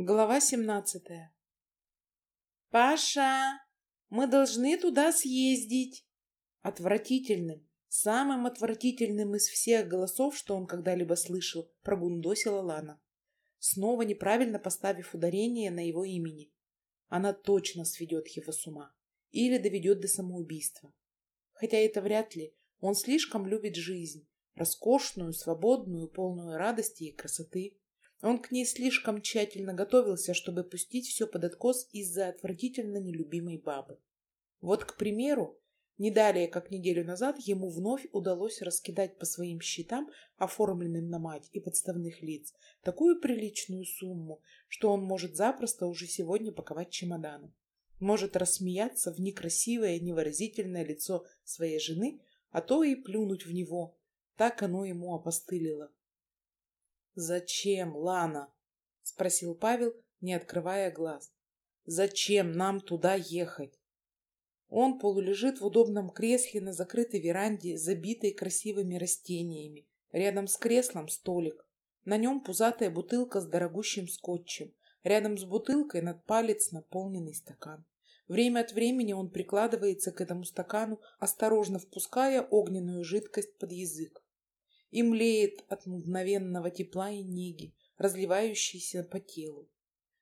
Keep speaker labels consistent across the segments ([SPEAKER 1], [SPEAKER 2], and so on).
[SPEAKER 1] Глава семнадцатая. «Паша, мы должны туда съездить!» Отвратительным, самым отвратительным из всех голосов, что он когда-либо слышал, прогундосила Лана, снова неправильно поставив ударение на его имени. Она точно сведет его с ума или доведет до самоубийства. Хотя это вряд ли, он слишком любит жизнь, роскошную, свободную, полную радости и красоты. Он к ней слишком тщательно готовился, чтобы пустить все под откос из-за отвратительно нелюбимой бабы. Вот, к примеру, не далее, как неделю назад, ему вновь удалось раскидать по своим счетам, оформленным на мать и подставных лиц, такую приличную сумму, что он может запросто уже сегодня паковать чемоданы. Может рассмеяться в некрасивое, невыразительное лицо своей жены, а то и плюнуть в него. Так оно ему опостылило. «Зачем, Лана?» — спросил Павел, не открывая глаз. «Зачем нам туда ехать?» Он полулежит в удобном кресле на закрытой веранде, забитой красивыми растениями. Рядом с креслом столик. На нем пузатая бутылка с дорогущим скотчем. Рядом с бутылкой над палец наполненный стакан. Время от времени он прикладывается к этому стакану, осторожно впуская огненную жидкость под язык и млеет от мгновенного тепла и неги, разливающейся по телу.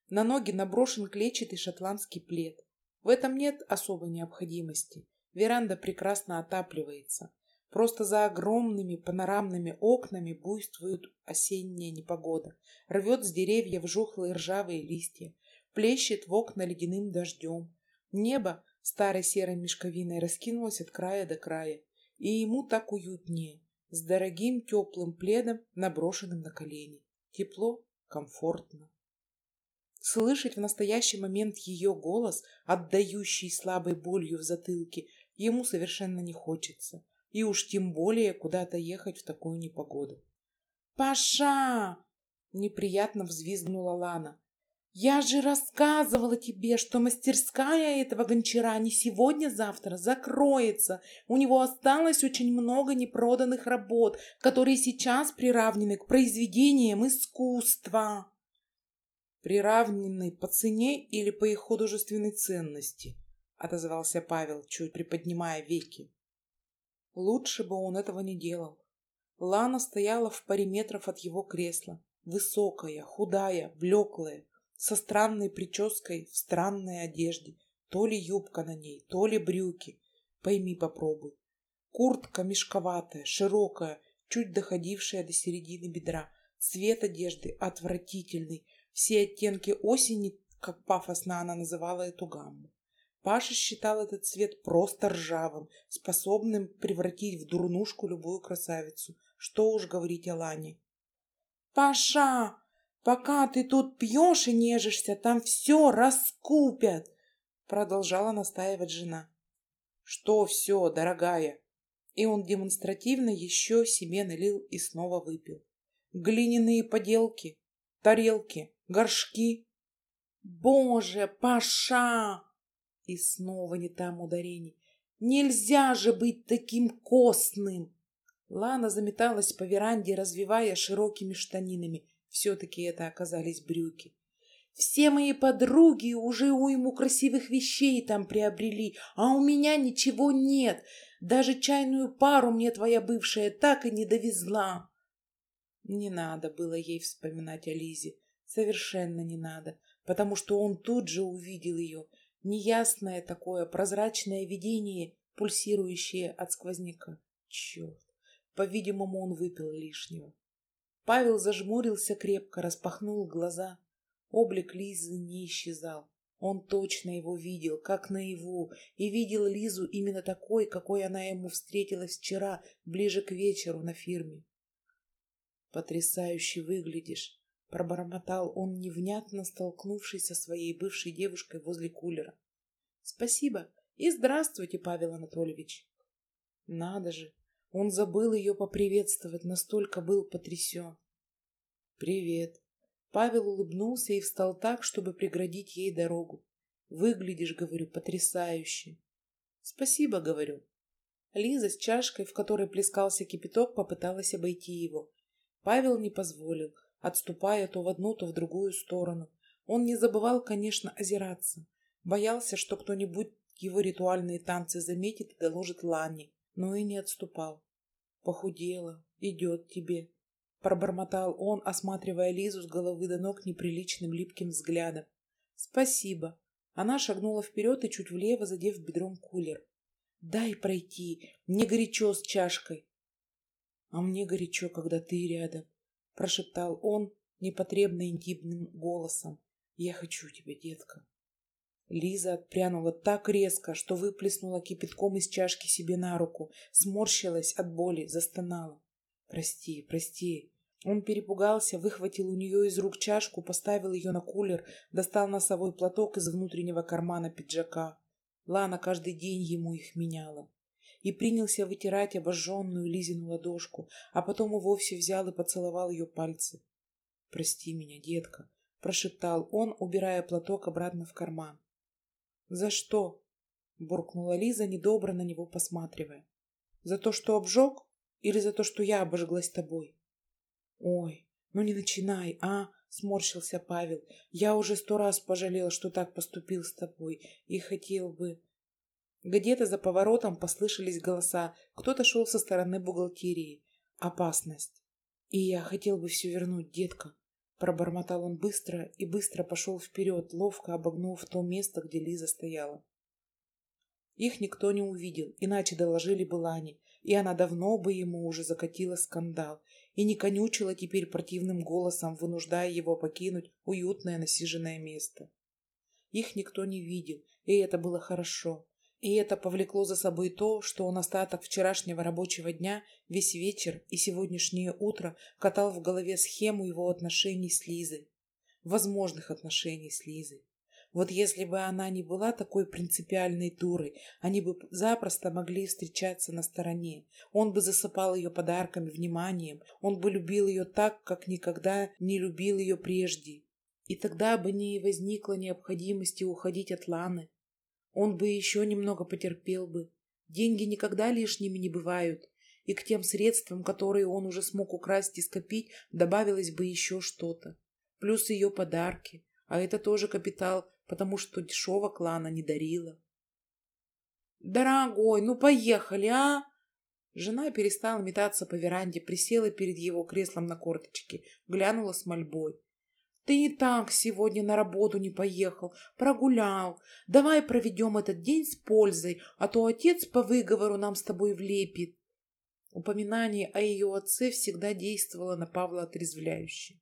[SPEAKER 1] На ноги наброшен клетчатый шотландский плед. В этом нет особой необходимости. Веранда прекрасно отапливается. Просто за огромными панорамными окнами буйствует осенняя непогода. Рвет с деревьев жухлые ржавые листья. Плещет в окна ледяным дождем. Небо старой серой мешковиной раскинулось от края до края. И ему так уютнее с дорогим теплым пледом, наброшенным на колени. Тепло, комфортно. Слышать в настоящий момент ее голос, отдающий слабой болью в затылке, ему совершенно не хочется. И уж тем более куда-то ехать в такую непогоду. «Паша!» — неприятно взвизгнула Лана. Я же рассказывала тебе, что мастерская этого гончара не сегодня-завтра закроется. У него осталось очень много непроданных работ, которые сейчас приравнены к произведениям искусства. Приравнены по цене или по их художественной ценности? Отозвался Павел, чуть приподнимая веки. Лучше бы он этого не делал. Лана стояла в паре метров от его кресла. Высокая, худая, блеклая, со странной прической в странной одежде. То ли юбка на ней, то ли брюки. Пойми, попробуй. Куртка мешковатая, широкая, чуть доходившая до середины бедра. Цвет одежды отвратительный. Все оттенки осени, как пафосно она называла эту гамму. Паша считал этот цвет просто ржавым, способным превратить в дурнушку любую красавицу. Что уж говорить о Лане. «Паша!» Пока ты тут пьешь и нежишься, там все раскупят, продолжала настаивать жена. Что все, дорогая? И он демонстративно еще себе налил и снова выпил. Глиняные поделки, тарелки, горшки. Боже, Паша! И снова не там ударений. Нельзя же быть таким костным! Лана заметалась по веранде, развивая широкими штанинами. Все-таки это оказались брюки. Все мои подруги уже уйму красивых вещей там приобрели, а у меня ничего нет. Даже чайную пару мне твоя бывшая так и не довезла. Не надо было ей вспоминать о Лизе. Совершенно не надо, потому что он тут же увидел ее. Неясное такое прозрачное видение, пульсирующее от сквозняка. Черт, по-видимому, он выпил лишнего. Павел зажмурился крепко, распахнул глаза. Облик Лизы не исчезал. Он точно его видел, как наяву, и видел Лизу именно такой, какой она ему встретилась вчера, ближе к вечеру на фирме. «Потрясающе выглядишь!» — пробормотал он, невнятно столкнувшись со своей бывшей девушкой возле кулера. «Спасибо и здравствуйте, Павел Анатольевич!» «Надо же! Он забыл ее поприветствовать, настолько был потрясен. «Привет». Павел улыбнулся и встал так, чтобы преградить ей дорогу. «Выглядишь, — говорю, — потрясающе». «Спасибо, — говорю». Лиза с чашкой, в которой плескался кипяток, попыталась обойти его. Павел не позволил, отступая то в одну, то в другую сторону. Он не забывал, конечно, озираться. Боялся, что кто-нибудь его ритуальные танцы заметит и доложит Лане, но и не отступал. Похудела, идет тебе. Пробормотал он, осматривая Лизу с головы до ног неприличным липким взглядом. Спасибо. Она шагнула вперед и чуть влево, задев бедром кулер. Дай пройти, мне горячо с чашкой. А мне горячо, когда ты рядом, прошептал он непотребно интимным голосом. Я хочу тебя, детка. Лиза отпрянула так резко, что выплеснула кипятком из чашки себе на руку, сморщилась от боли, застонала. «Прости, прости». Он перепугался, выхватил у нее из рук чашку, поставил ее на кулер, достал носовой платок из внутреннего кармана пиджака. Лана каждый день ему их меняла. И принялся вытирать обожженную Лизину ладошку, а потом и вовсе взял и поцеловал ее пальцы. «Прости меня, детка», — прошептал он, убирая платок обратно в карман. «За что?» — буркнула Лиза, недобро на него посматривая. «За то, что обжег? Или за то, что я обожглась тобой?» «Ой, ну не начинай, а!» — сморщился Павел. «Я уже сто раз пожалел, что так поступил с тобой, и хотел бы...» Где-то за поворотом послышались голоса. Кто-то шел со стороны бухгалтерии. Опасность. «И я хотел бы все вернуть, детка», Пробормотал он быстро и быстро пошел вперед, ловко обогнув то место, где Лиза стояла. Их никто не увидел, иначе доложили бы Лане, и она давно бы ему уже закатила скандал и не конючила теперь противным голосом, вынуждая его покинуть уютное насиженное место. Их никто не видел, и это было хорошо. И это повлекло за собой то, что он остаток вчерашнего рабочего дня, весь вечер и сегодняшнее утро катал в голове схему его отношений с Лизой. Возможных отношений с Лизой. Вот если бы она не была такой принципиальной дурой, они бы запросто могли встречаться на стороне. Он бы засыпал ее подарками, вниманием. Он бы любил ее так, как никогда не любил ее прежде. И тогда бы не возникло необходимости уходить от Ланы. Он бы еще немного потерпел бы. Деньги никогда лишними не бывают, и к тем средствам, которые он уже смог украсть и скопить, добавилось бы еще что-то. Плюс ее подарки, а это тоже капитал, потому что дешево клана не дарила. «Дорогой, ну поехали, а?» Жена перестала метаться по веранде, присела перед его креслом на корточке, глянула с мольбой. Ты и так сегодня на работу не поехал, прогулял. Давай проведем этот день с пользой, а то отец по выговору нам с тобой влепит. Упоминание о ее отце всегда действовало на Павла отрезвляюще.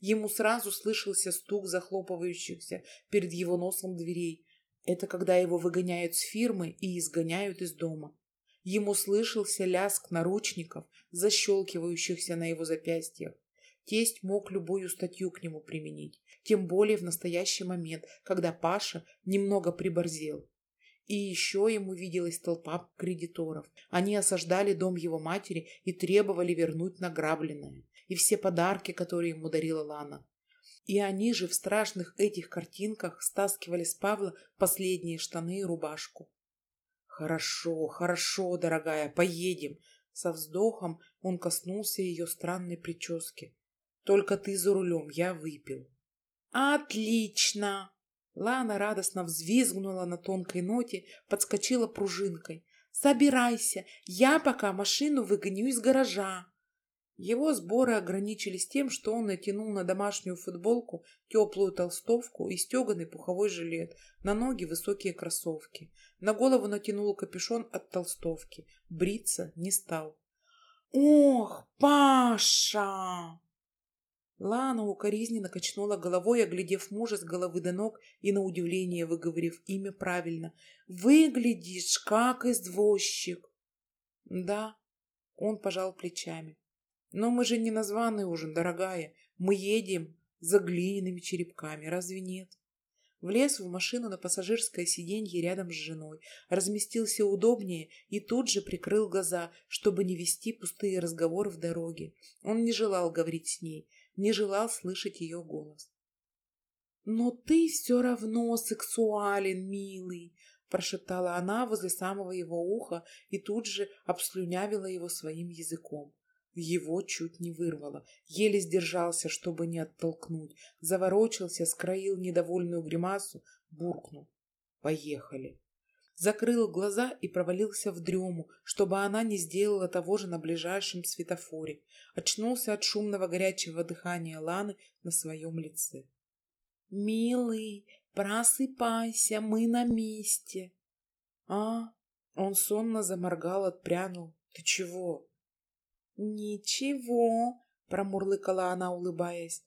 [SPEAKER 1] Ему сразу слышался стук захлопывающихся перед его носом дверей. Это когда его выгоняют с фирмы и изгоняют из дома. Ему слышался лязг наручников, защелкивающихся на его запястьях. Тесть мог любую статью к нему применить, тем более в настоящий момент, когда Паша немного приборзел. И еще ему виделась толпа кредиторов. Они осаждали дом его матери и требовали вернуть награбленное. И все подарки, которые ему дарила Лана. И они же в страшных этих картинках стаскивали с Павла последние штаны и рубашку. «Хорошо, хорошо, дорогая, поедем!» Со вздохом он коснулся ее странной прически. Только ты за рулем, я выпил. Отлично! Лана радостно взвизгнула на тонкой ноте, подскочила пружинкой. Собирайся, я пока машину выгоню из гаража. Его сборы ограничились тем, что он натянул на домашнюю футболку теплую толстовку и стеганый пуховой жилет, на ноги высокие кроссовки. На голову натянул капюшон от толстовки. Бриться не стал. «Ох, Паша!» Лана укоризненно качнула головой, оглядев мужа с головы до ног и, на удивление, выговорив имя правильно. «Выглядишь, как извозчик!» «Да», — он пожал плечами. «Но мы же не на званый ужин, дорогая. Мы едем за глиняными черепками, разве нет?» Влез в машину на пассажирское сиденье рядом с женой, разместился удобнее и тут же прикрыл глаза, чтобы не вести пустые разговоры в дороге. Он не желал говорить с ней, не желал слышать ее голос. «Но ты все равно сексуален, милый!» прошептала она возле самого его уха и тут же обслюнявила его своим языком. Его чуть не вырвало. Еле сдержался, чтобы не оттолкнуть. Заворочился, скроил недовольную гримасу, буркнул. Поехали. Закрыл глаза и провалился в дрему, чтобы она не сделала того же на ближайшем светофоре. Очнулся от шумного горячего дыхания Ланы на своем лице. «Милый, просыпайся, мы на месте!» «А?» Он сонно заморгал, отпрянул. «Ты чего?» «Ничего», — промурлыкала она, улыбаясь.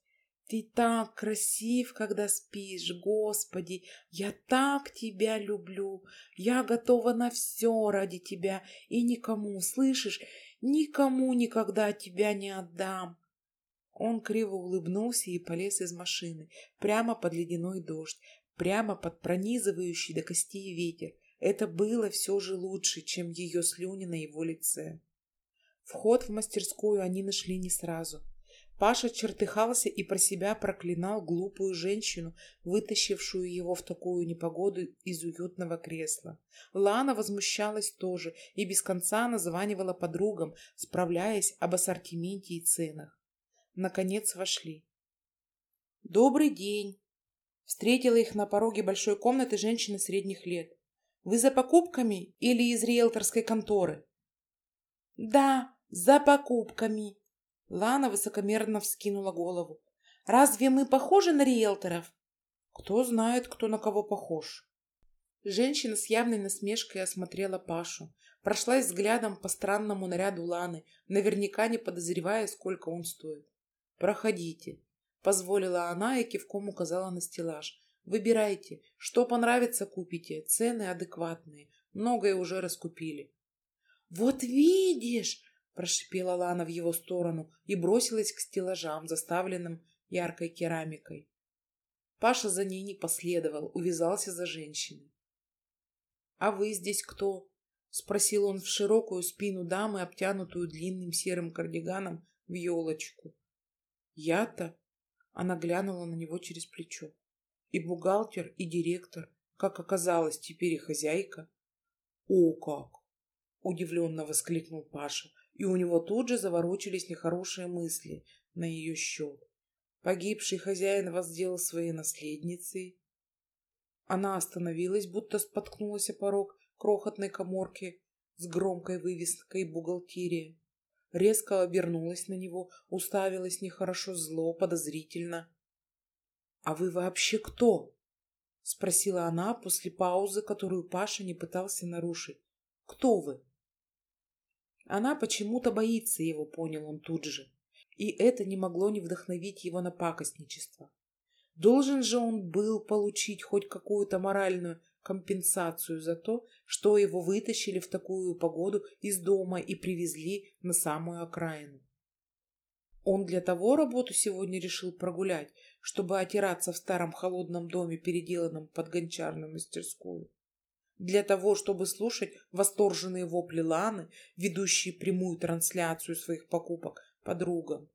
[SPEAKER 1] «Ты так красив, когда спишь, Господи! Я так тебя люблю! Я готова на все ради тебя и никому, слышишь, никому никогда тебя не отдам!» Он криво улыбнулся и полез из машины, прямо под ледяной дождь, прямо под пронизывающий до костей ветер. Это было все же лучше, чем ее слюни на его лице. Вход в мастерскую они нашли не сразу. Паша чертыхался и про себя проклинал глупую женщину, вытащившую его в такую непогоду из уютного кресла. Лана возмущалась тоже и без конца названивала подругам, справляясь об ассортименте и ценах. Наконец вошли. «Добрый день!» Встретила их на пороге большой комнаты женщина средних лет. «Вы за покупками или из риэлторской конторы?» «Да, за покупками!» Лана высокомерно вскинула голову. «Разве мы похожи на риэлторов?» «Кто знает, кто на кого похож?» Женщина с явной насмешкой осмотрела Пашу, прошлась взглядом по странному наряду Ланы, наверняка не подозревая, сколько он стоит. «Проходите», — позволила она и кивком указала на стеллаж. «Выбирайте, что понравится, купите, цены адекватные, многое уже раскупили». «Вот видишь!» – прошипела Лана в его сторону и бросилась к стеллажам, заставленным яркой керамикой. Паша за ней не последовал, увязался за женщиной. «А вы здесь кто?» — спросил он в широкую спину дамы, обтянутую длинным серым кардиганом в елочку. «Я-то?» — она глянула на него через плечо. «И бухгалтер, и директор, как оказалось, теперь и хозяйка». «О как! Удивленно воскликнул Паша, и у него тут же заворочились нехорошие мысли на ее счет. Погибший хозяин сделал своей наследницей. Она остановилась, будто споткнулась о порог крохотной коморки с громкой вывеской «Бухгалтерия». Резко обернулась на него, уставилась нехорошо зло, подозрительно. «А вы вообще кто?» — спросила она после паузы, которую Паша не пытался нарушить. «Кто вы?» Она почему-то боится его, понял он тут же. И это не могло не вдохновить его на пакостничество. Должен же он был получить хоть какую-то моральную компенсацию за то, что его вытащили в такую погоду из дома и привезли на самую окраину. Он для того работу сегодня решил прогулять, чтобы отираться в старом холодном доме, переделанном под гончарную мастерскую для того, чтобы слушать восторженные вопли Ланы, ведущие прямую трансляцию своих покупок подругам.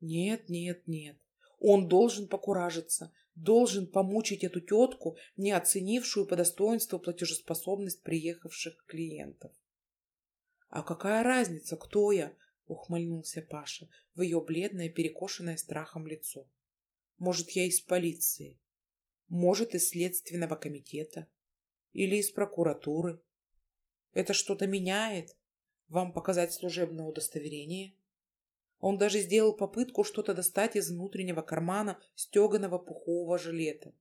[SPEAKER 1] Нет, нет, нет. Он должен покуражиться, должен помучить эту тетку, не оценившую по достоинству платежеспособность приехавших клиентов. «А какая разница, кто я?» — ухмыльнулся Паша в ее бледное, перекошенное страхом лицо. «Может, я из полиции? Может, из следственного комитета? Или из прокуратуры. Это что-то меняет? Вам показать служебное удостоверение? Он даже сделал попытку что-то достать из внутреннего кармана стеганого пухового жилета.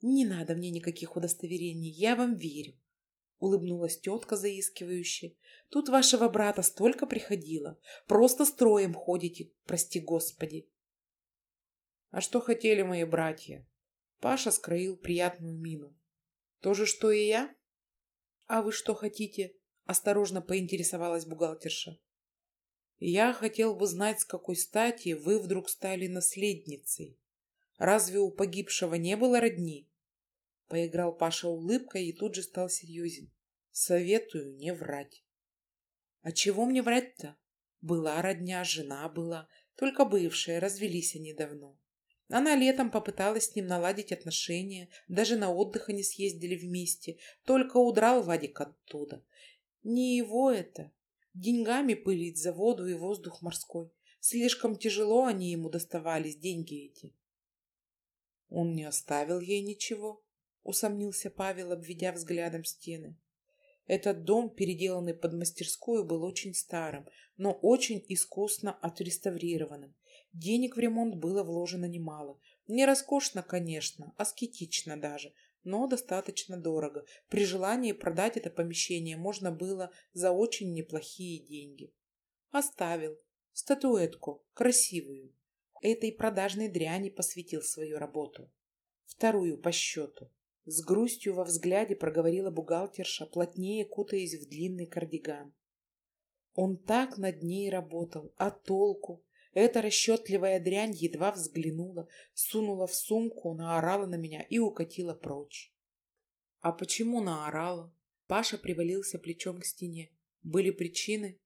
[SPEAKER 1] «Не надо мне никаких удостоверений, я вам верю», — улыбнулась тетка заискивающе. «Тут вашего брата столько приходило. Просто строем ходите, прости господи». «А что хотели мои братья?» Паша скроил приятную мину. То же, что и я? А вы что хотите? Осторожно поинтересовалась бухгалтерша. Я хотел бы знать, с какой стати вы вдруг стали наследницей. Разве у погибшего не было родни? Поиграл Паша улыбкой и тут же стал серьезен. Советую не врать. А чего мне врать-то? Была родня, жена была, только бывшая, развелись они давно. Она летом попыталась с ним наладить отношения, даже на отдых они съездили вместе, только удрал Вадик оттуда. Не его это. Деньгами пылить за воду и воздух морской. Слишком тяжело они ему доставались, деньги эти. Он не оставил ей ничего, усомнился Павел, обведя взглядом стены. Этот дом, переделанный под мастерскую, был очень старым, но очень искусно отреставрированным. Денег в ремонт было вложено немало. Не роскошно, конечно, аскетично даже, но достаточно дорого. При желании продать это помещение можно было за очень неплохие деньги. Оставил. Статуэтку. Красивую. Этой продажной дряни посвятил свою работу. Вторую по счету. С грустью во взгляде проговорила бухгалтерша, плотнее кутаясь в длинный кардиган. Он так над ней работал, а толку? Эта расчетливая дрянь едва взглянула, сунула в сумку, наорала на меня и укатила прочь. А почему наорала? Паша привалился плечом к стене. Были причины?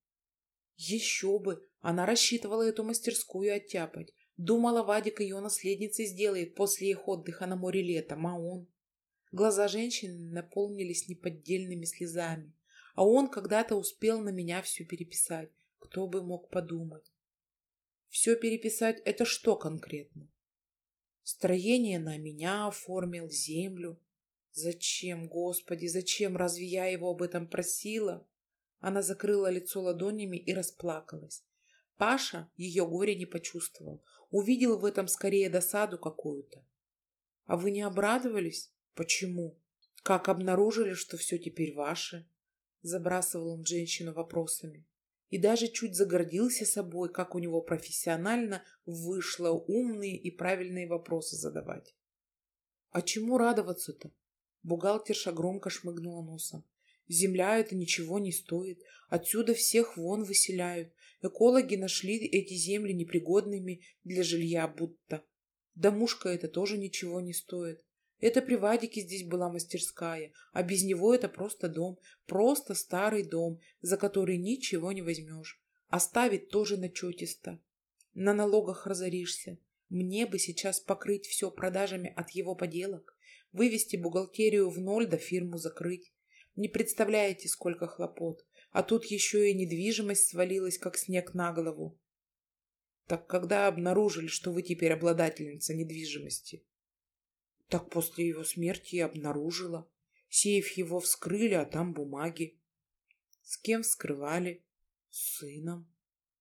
[SPEAKER 1] Еще бы! Она рассчитывала эту мастерскую оттяпать. Думала, Вадик ее наследницей сделает после их отдыха на море летом, а он... Глаза женщины наполнились неподдельными слезами. А он когда-то успел на меня все переписать. Кто бы мог подумать. Все переписать — это что конкретно? Строение на меня оформил, землю. Зачем, Господи, зачем? Разве я его об этом просила? Она закрыла лицо ладонями и расплакалась. Паша ее горе не почувствовал. Увидел в этом скорее досаду какую-то. А вы не обрадовались? Почему? Как обнаружили, что все теперь ваше? Забрасывал он женщину вопросами. И даже чуть загордился собой, как у него профессионально вышло умные и правильные вопросы задавать. А чему радоваться-то? Бухгалтерша громко шмыгнула носом. Земля это ничего не стоит. Отсюда всех вон выселяют. Экологи нашли эти земли непригодными для жилья будто. Домушка это тоже ничего не стоит. Это при Вадике здесь была мастерская, а без него это просто дом, просто старый дом, за который ничего не возьмешь. Оставить тоже начетисто. На налогах разоришься. Мне бы сейчас покрыть все продажами от его поделок, вывести бухгалтерию в ноль да фирму закрыть. Не представляете, сколько хлопот. А тут еще и недвижимость свалилась, как снег на голову. Так когда обнаружили, что вы теперь обладательница недвижимости? Так после его смерти и обнаружила. Сейф его вскрыли, а там бумаги. С кем вскрывали? С сыном.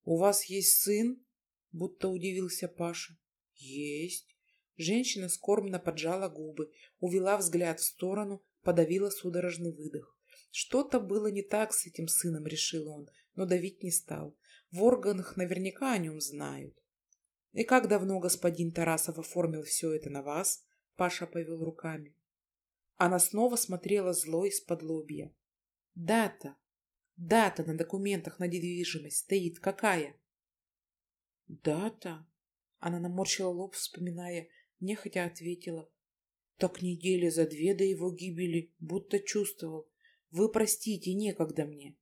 [SPEAKER 1] У вас есть сын? Будто удивился Паша. Есть. Женщина скорбно поджала губы, увела взгляд в сторону, подавила судорожный выдох. Что-то было не так с этим сыном, решил он, но давить не стал. В органах наверняка о нем знают. И как давно господин Тарасов оформил все это на вас? Паша повел руками. Она снова смотрела зло из-под лобья. Дата. Дата на документах на недвижимость стоит какая? Дата? Она наморщила лоб, вспоминая, нехотя ответила. Так недели за две до его гибели, будто чувствовал. Вы простите, некогда мне.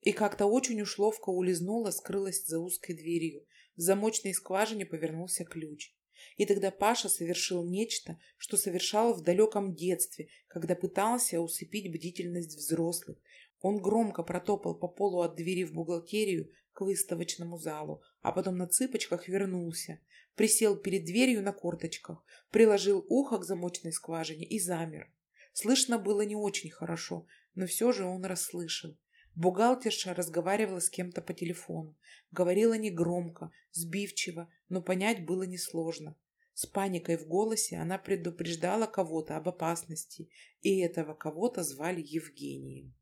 [SPEAKER 1] И как-то очень уж ловко улизнула, скрылась за узкой дверью. В замочной скважине повернулся ключ. И тогда Паша совершил нечто, что совершал в далеком детстве, когда пытался усыпить бдительность взрослых. Он громко протопал по полу от двери в бухгалтерию к выставочному залу, а потом на цыпочках вернулся, присел перед дверью на корточках, приложил ухо к замочной скважине и замер. Слышно было не очень хорошо, но все же он расслышал. Бухгалтерша разговаривала с кем-то по телефону. Говорила негромко, сбивчиво, но понять было несложно. С паникой в голосе она предупреждала кого-то об опасности, и этого кого-то звали Евгением.